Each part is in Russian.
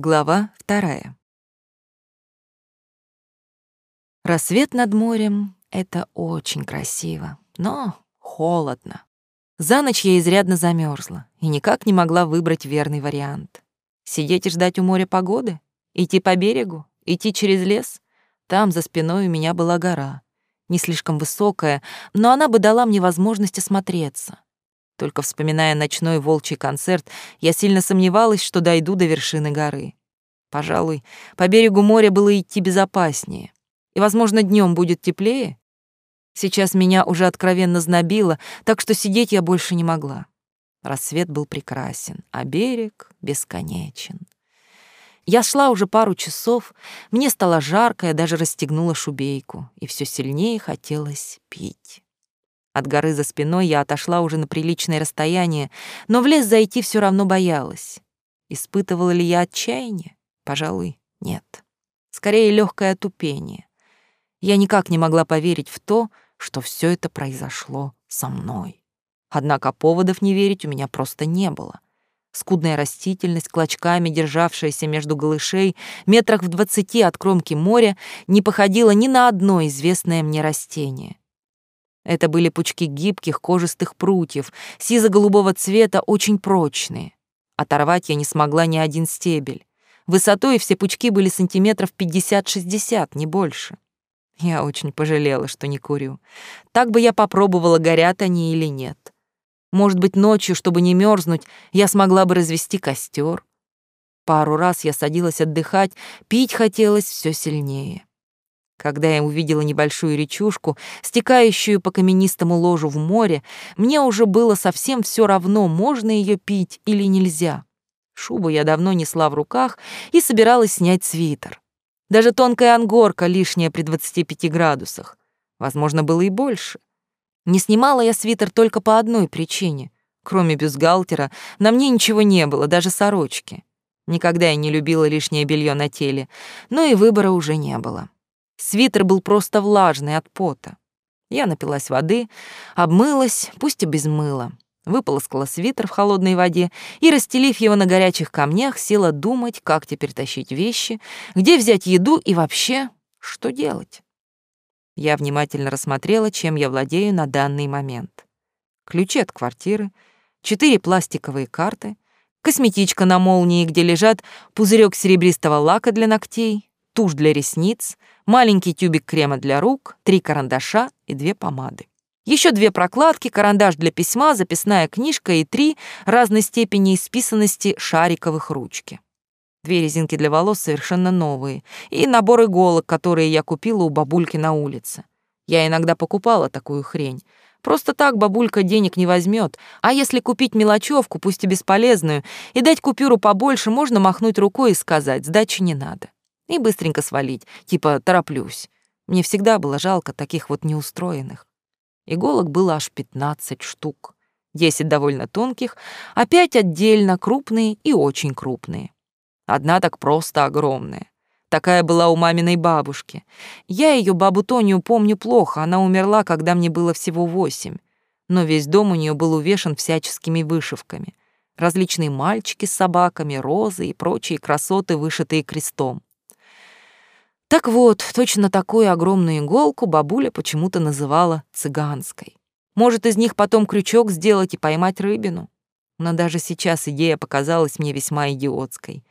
Глава вторая. Рассвет над морем — это очень красиво, но холодно. За ночь я изрядно замерзла и никак не могла выбрать верный вариант. Сидеть и ждать у моря погоды? Идти по берегу? Идти через лес? Там за спиной у меня была гора. Не слишком высокая, но она бы дала мне возможность осмотреться. Только вспоминая ночной волчий концерт, я сильно сомневалась, что дойду до вершины горы. Пожалуй, по берегу моря было идти безопаснее. И, возможно, днем будет теплее. Сейчас меня уже откровенно знобило, так что сидеть я больше не могла. Рассвет был прекрасен, а берег бесконечен. Я шла уже пару часов, мне стало жарко, я даже расстегнула шубейку, и все сильнее хотелось пить. От горы за спиной я отошла уже на приличное расстояние, но в лес зайти все равно боялась. Испытывала ли я отчаяние? Пожалуй, нет. Скорее, легкое отупение. Я никак не могла поверить в то, что все это произошло со мной. Однако поводов не верить у меня просто не было. Скудная растительность, клочками державшаяся между голышей, метрах в двадцати от кромки моря, не походила ни на одно известное мне растение. Это были пучки гибких кожистых прутьев, сизо-голубого цвета, очень прочные. Оторвать я не смогла ни один стебель. Высотой все пучки были сантиметров 50-60, не больше. Я очень пожалела, что не курю. Так бы я попробовала, горят они или нет. Может быть, ночью, чтобы не мерзнуть, я смогла бы развести костер. Пару раз я садилась отдыхать, пить хотелось все сильнее. Когда я увидела небольшую речушку, стекающую по каменистому ложу в море, мне уже было совсем все равно, можно ее пить или нельзя. Шубу я давно несла в руках и собиралась снять свитер. Даже тонкая ангорка лишняя при 25 градусах. Возможно, было и больше. Не снимала я свитер только по одной причине. Кроме бюстгальтера, на мне ничего не было, даже сорочки. Никогда я не любила лишнее белье на теле, но и выбора уже не было. Свитер был просто влажный от пота. Я напилась воды, обмылась, пусть и без мыла, выполоскала свитер в холодной воде и, расстелив его на горячих камнях, села думать, как теперь тащить вещи, где взять еду и вообще, что делать. Я внимательно рассмотрела, чем я владею на данный момент. Ключи от квартиры, четыре пластиковые карты, косметичка на молнии, где лежат пузырек серебристого лака для ногтей, тушь для ресниц, маленький тюбик крема для рук, три карандаша и две помады. Еще две прокладки, карандаш для письма, записная книжка и три разной степени исписанности шариковых ручки. Две резинки для волос совершенно новые и набор иголок, которые я купила у бабульки на улице. Я иногда покупала такую хрень. Просто так бабулька денег не возьмет, а если купить мелочевку, пусть и бесполезную, и дать купюру побольше, можно махнуть рукой и сказать, сдачи не надо и быстренько свалить, типа тороплюсь. Мне всегда было жалко таких вот неустроенных. Иголок было аж 15 штук. 10 довольно тонких, а 5 отдельно крупные и очень крупные. Одна так просто огромная. Такая была у маминой бабушки. Я ее бабу Тонию помню плохо, она умерла, когда мне было всего восемь. Но весь дом у нее был увешан всяческими вышивками. Различные мальчики с собаками, розы и прочие красоты, вышитые крестом. Так вот, точно такую огромную иголку бабуля почему-то называла цыганской. Может, из них потом крючок сделать и поймать рыбину? Но даже сейчас идея показалась мне весьма идиотской.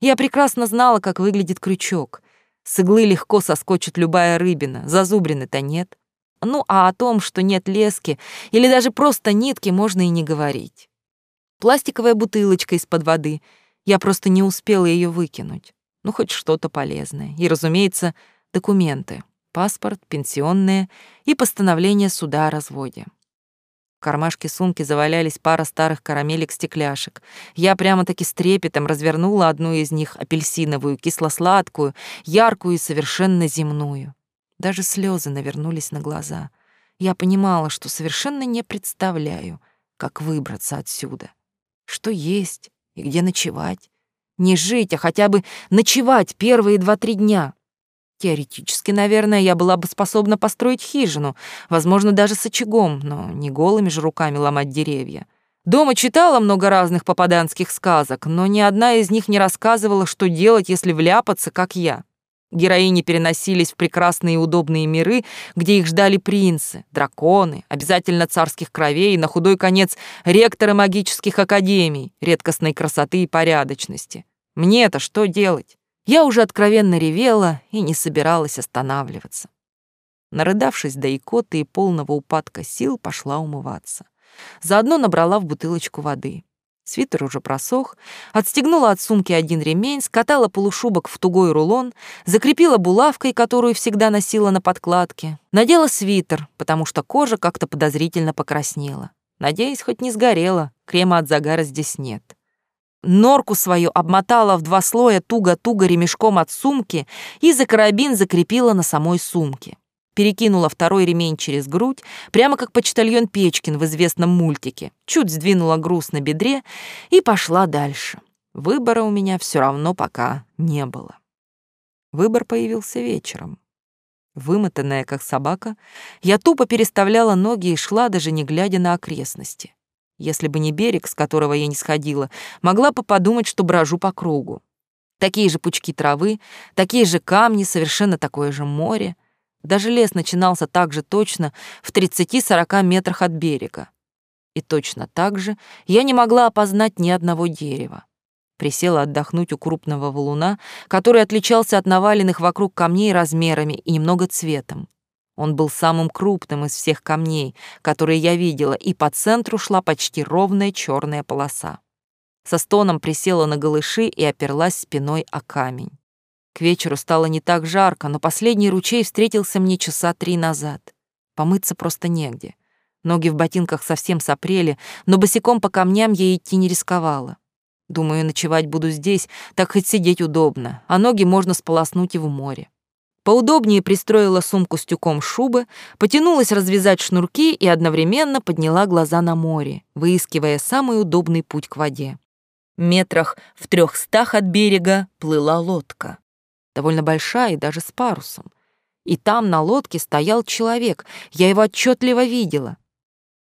Я прекрасно знала, как выглядит крючок. С иглы легко соскочит любая рыбина, зазубрины-то нет. Ну, а о том, что нет лески или даже просто нитки, можно и не говорить. Пластиковая бутылочка из-под воды. Я просто не успела ее выкинуть ну хоть что-то полезное. И, разумеется, документы, паспорт, пенсионные и постановление суда о разводе. В кармашке сумки завалялись пара старых карамелек-стекляшек. Я прямо-таки с трепетом развернула одну из них, апельсиновую, кисло-сладкую, яркую и совершенно земную. Даже слезы навернулись на глаза. Я понимала, что совершенно не представляю, как выбраться отсюда. Что есть и где ночевать. Не жить, а хотя бы ночевать первые два-три дня. Теоретически, наверное, я была бы способна построить хижину, возможно, даже с очагом, но не голыми же руками ломать деревья. Дома читала много разных попаданских сказок, но ни одна из них не рассказывала, что делать, если вляпаться, как я. Героини переносились в прекрасные и удобные миры, где их ждали принцы, драконы, обязательно царских кровей на худой конец ректоры магических академий, редкостной красоты и порядочности. Мне-то что делать? Я уже откровенно ревела и не собиралась останавливаться. Нарыдавшись до икоты и полного упадка сил, пошла умываться. Заодно набрала в бутылочку воды. Свитер уже просох, отстегнула от сумки один ремень, скатала полушубок в тугой рулон, закрепила булавкой, которую всегда носила на подкладке, надела свитер, потому что кожа как-то подозрительно покраснела. Надеюсь, хоть не сгорела, крема от загара здесь нет. Норку свою обмотала в два слоя туго-туго ремешком от сумки и за карабин закрепила на самой сумке перекинула второй ремень через грудь, прямо как почтальон Печкин в известном мультике, чуть сдвинула груз на бедре и пошла дальше. Выбора у меня все равно пока не было. Выбор появился вечером. Вымотанная, как собака, я тупо переставляла ноги и шла, даже не глядя на окрестности. Если бы не берег, с которого я не сходила, могла бы подумать, что брожу по кругу. Такие же пучки травы, такие же камни, совершенно такое же море — даже лес начинался так же точно в 30-40 метрах от берега. И точно так же я не могла опознать ни одного дерева. Присела отдохнуть у крупного валуна, который отличался от наваленных вокруг камней размерами и немного цветом. Он был самым крупным из всех камней, которые я видела, и по центру шла почти ровная черная полоса. Со стоном присела на голыши и оперлась спиной о камень. К вечеру стало не так жарко, но последний ручей встретился мне часа три назад. Помыться просто негде. Ноги в ботинках совсем сопрели, но босиком по камням я идти не рисковала. Думаю, ночевать буду здесь, так хоть сидеть удобно, а ноги можно сполоснуть и в море. Поудобнее пристроила сумку с тюком шубы, потянулась развязать шнурки и одновременно подняла глаза на море, выискивая самый удобный путь к воде. Метрах в трехстах от берега плыла лодка довольно большая и даже с парусом. И там на лодке стоял человек, я его отчетливо видела.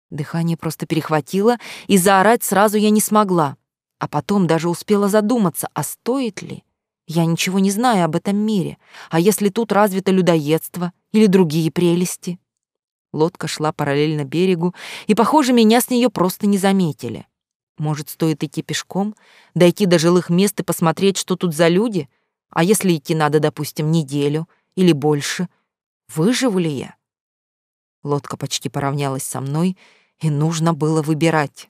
Дыхание просто перехватило, и заорать сразу я не смогла. А потом даже успела задуматься, а стоит ли? Я ничего не знаю об этом мире, а если тут развито людоедство или другие прелести? Лодка шла параллельно берегу, и, похоже, меня с нее просто не заметили. Может, стоит идти пешком, дойти до жилых мест и посмотреть, что тут за люди — а если идти надо, допустим, неделю или больше? Выживу ли я? Лодка почти поравнялась со мной, и нужно было выбирать.